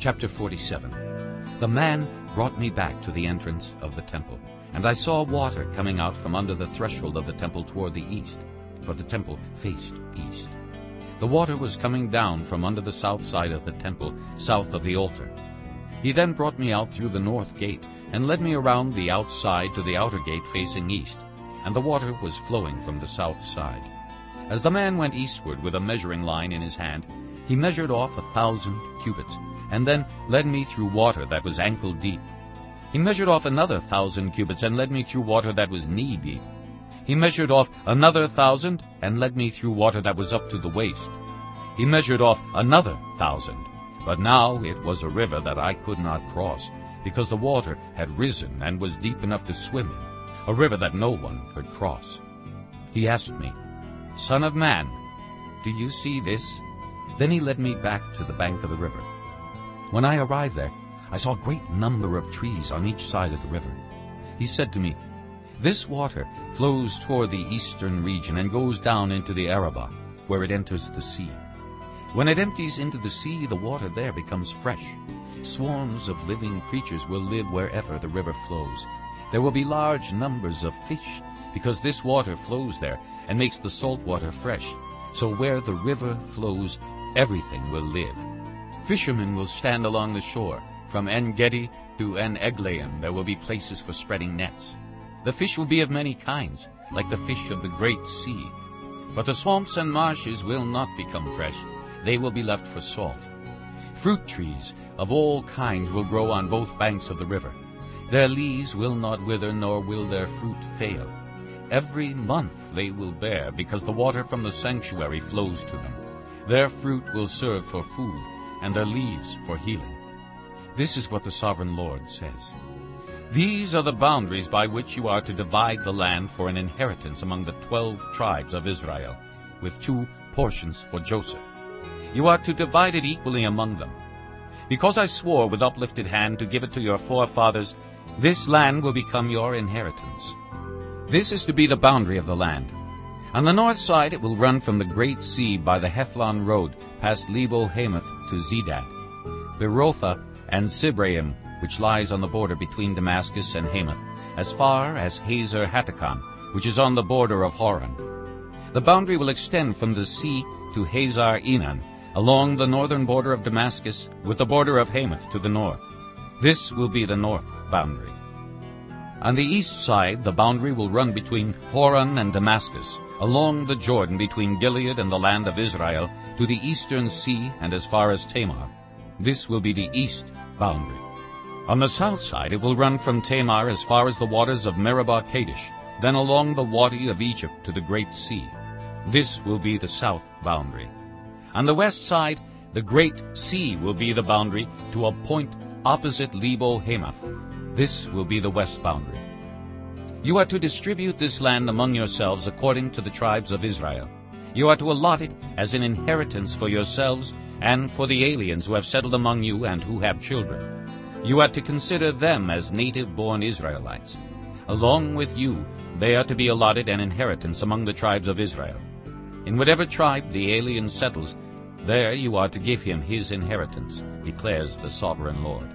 Chapter 47 The man brought me back to the entrance of the temple, and I saw water coming out from under the threshold of the temple toward the east, for the temple faced east. The water was coming down from under the south side of the temple, south of the altar. He then brought me out through the north gate, and led me around the outside to the outer gate facing east, and the water was flowing from the south side. As the man went eastward with a measuring line in his hand, he measured off a thousand cubits, and then led me through water that was ankle deep. He measured off another thousand cubits, and led me through water that was knee deep. He measured off another thousand, and led me through water that was up to the waist. He measured off another thousand, but now it was a river that I could not cross, because the water had risen and was deep enough to swim in, a river that no one could cross. He asked me, Son of man, do you see this? Then he led me back to the bank of the river. When I arrived there, I saw a great number of trees on each side of the river. He said to me, This water flows toward the eastern region and goes down into the Arabah, where it enters the sea. When it empties into the sea, the water there becomes fresh. Swarms of living creatures will live wherever the river flows. There will be large numbers of fish, because this water flows there and makes the salt water fresh. So where the river flows, everything will live. Fishermen will stand along the shore. From En-Gedi to En-Eglaim there will be places for spreading nets. The fish will be of many kinds, like the fish of the great sea. But the swamps and marshes will not become fresh. They will be left for salt. Fruit trees of all kinds will grow on both banks of the river. Their leaves will not wither, nor will their fruit fail. Every month they will bear, because the water from the sanctuary flows to them. Their fruit will serve for food, and their leaves for healing. This is what the Sovereign Lord says. These are the boundaries by which you are to divide the land for an inheritance among the twelve tribes of Israel, with two portions for Joseph. You are to divide it equally among them. Because I swore with uplifted hand to give it to your forefathers, this land will become your inheritance. This is to be the boundary of the land. On the north side it will run from the great sea by the Hethlon road past Lebo Hamath to Zedad, Berothah and Sibraim, which lies on the border between Damascus and Hamath, as far as Hazer Hatticon, which is on the border of Hauran. The boundary will extend from the sea to Hazar Enan, along the northern border of Damascus, with the border of Hamath to the north. This will be the north boundary. On the east side, the boundary will run between Hauran and Damascus, along the Jordan between Gilead and the land of Israel, to the eastern sea and as far as Tamar. This will be the east boundary. On the south side it will run from Tamar as far as the waters of Meribah Kadesh, then along the Wadi of Egypt to the Great Sea. This will be the south boundary. On the west side, the Great Sea will be the boundary to a point opposite Lebo Hamath. This will be the west boundary. You are to distribute this land among yourselves according to the tribes of Israel. You are to allot it as an inheritance for yourselves and for the aliens who have settled among you and who have children. You are to consider them as native-born Israelites. Along with you, they are to be allotted an inheritance among the tribes of Israel. In whatever tribe the alien settles, there you are to give him his inheritance, declares the Sovereign Lord.